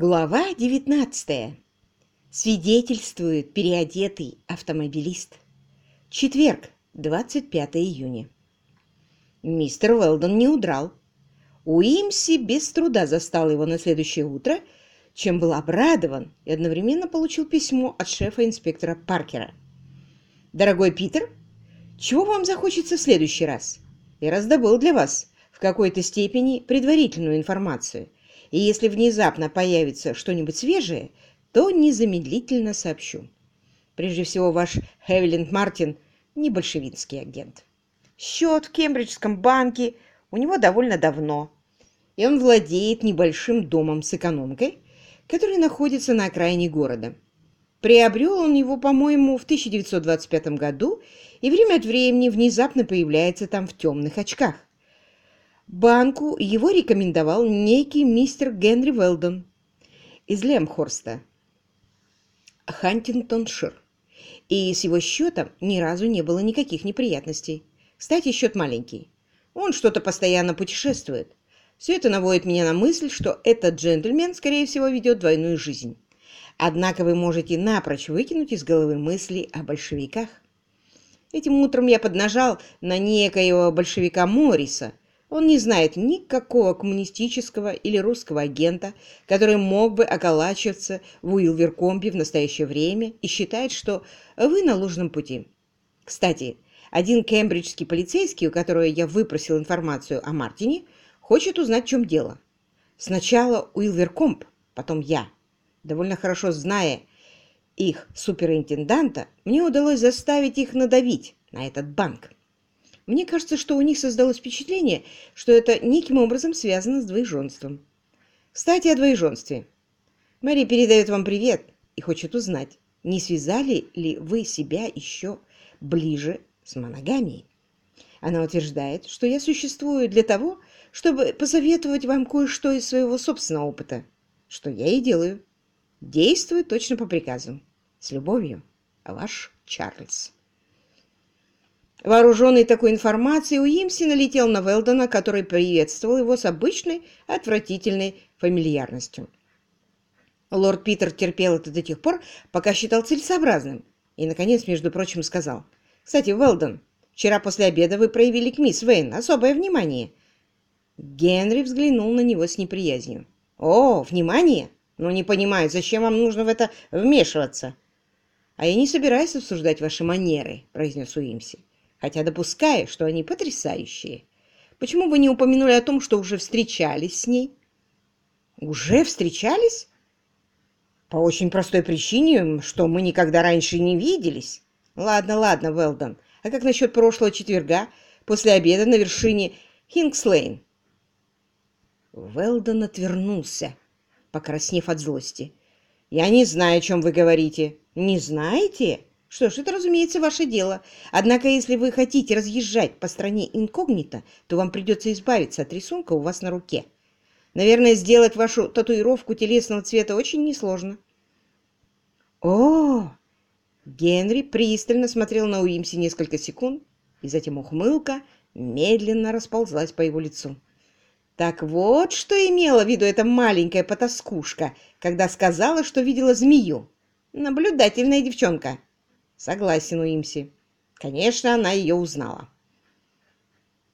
Глава 19. Свидетельствует переодетый автомобилист. Четверг, 25 июня. Мистер Уэлдон не удрал. Уимси без труда застал его на следующее утро, чем был обрадован и одновременно получил письмо от шефа-инспектора Паркера. «Дорогой Питер, чего вам захочется в следующий раз? Я раздобыл для вас в какой-то степени предварительную информацию» и если внезапно появится что-нибудь свежее, то незамедлительно сообщу. Прежде всего, ваш Хевиленд Мартин не большевистский агент. Счет в Кембриджском банке у него довольно давно, и он владеет небольшим домом с экономкой, который находится на окраине города. Приобрел он его, по-моему, в 1925 году и время от времени внезапно появляется там в темных очках. Банку его рекомендовал некий мистер Генри Велдон из Лемхорста, Хантингтоншир. И с его счетом ни разу не было никаких неприятностей. Кстати, счет маленький. Он что-то постоянно путешествует. Все это наводит меня на мысль, что этот джентльмен, скорее всего, ведет двойную жизнь. Однако вы можете напрочь выкинуть из головы мысли о большевиках. Этим утром я поднажал на некоего большевика Морриса, он не знает никакого коммунистического или русского агента, который мог бы околачиваться в Уилверкомпе в настоящее время и считает, что вы на ложном пути. Кстати, один кембриджский полицейский, у которого я выпросил информацию о Мартине, хочет узнать, в чем дело. Сначала Уилверкомп, потом я. Довольно хорошо зная их суперинтенданта, мне удалось заставить их надавить на этот банк. Мне кажется, что у них создалось впечатление, что это неким образом связано с двоеженством. Кстати, о двоеженстве. Мэри передает вам привет и хочет узнать, не связали ли вы себя еще ближе с моногамией. Она утверждает, что я существую для того, чтобы посоветовать вам кое-что из своего собственного опыта, что я и делаю. Действую точно по приказу. С любовью, ваш Чарльз. Вооруженный такой информацией, Уимси налетел на Велдона, который приветствовал его с обычной отвратительной фамильярностью. Лорд Питер терпел это до тех пор, пока считал целесообразным, и, наконец, между прочим, сказал, «Кстати, Велдон, вчера после обеда вы проявили к мисс Вейн особое внимание». Генри взглянул на него с неприязнью. «О, внимание? Ну, не понимаю, зачем вам нужно в это вмешиваться?» «А я не собираюсь обсуждать ваши манеры», — произнес Уимси хотя допускаю, что они потрясающие. Почему вы не упомянули о том, что уже встречались с ней? Уже встречались? По очень простой причине, что мы никогда раньше не виделись. Ладно, ладно, Велдон. А как насчет прошлого четверга, после обеда на вершине Хинкслейн? Велдон отвернулся, покраснев от злости. «Я не знаю, о чем вы говорите». «Не знаете?» Что ж, это, разумеется, ваше дело. Однако, если вы хотите разъезжать по стране инкогнито, то вам придется избавиться от рисунка у вас на руке. Наверное, сделать вашу татуировку телесного цвета очень несложно. О! Генри пристально смотрел на Уимси несколько секунд, и затем ухмылка медленно расползлась по его лицу. Так вот, что имела в виду эта маленькая потаскушка, когда сказала, что видела змею. Наблюдательная девчонка. Согласен, Уимси. Конечно, она ее узнала.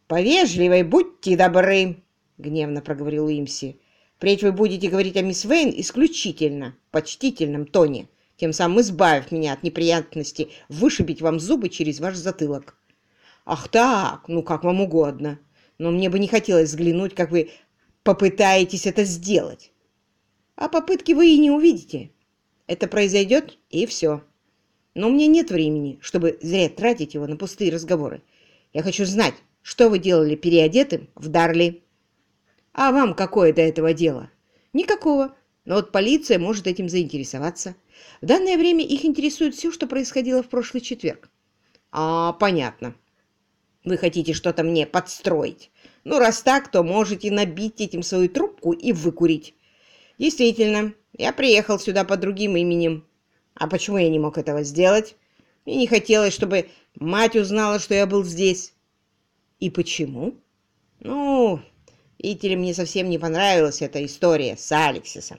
«Повежливой будьте добры!» — гневно проговорил Уимси. «Впредь вы будете говорить о мисс Вейн исключительно в почтительном тоне, тем самым избавив меня от неприятности вышибить вам зубы через ваш затылок». «Ах так, ну как вам угодно. Но мне бы не хотелось взглянуть, как вы попытаетесь это сделать. А попытки вы и не увидите. Это произойдет, и все». Но у меня нет времени, чтобы зря тратить его на пустые разговоры. Я хочу знать, что вы делали переодетым в Дарли. А вам какое до этого дело? Никакого. Но вот полиция может этим заинтересоваться. В данное время их интересует все, что происходило в прошлый четверг. А, понятно. Вы хотите что-то мне подстроить. Ну, раз так, то можете набить этим свою трубку и выкурить. Действительно, я приехал сюда под другим именем. А почему я не мог этого сделать? Мне не хотелось, чтобы мать узнала, что я был здесь. И почему? Ну, видите ли, мне совсем не понравилась эта история с Алексисом.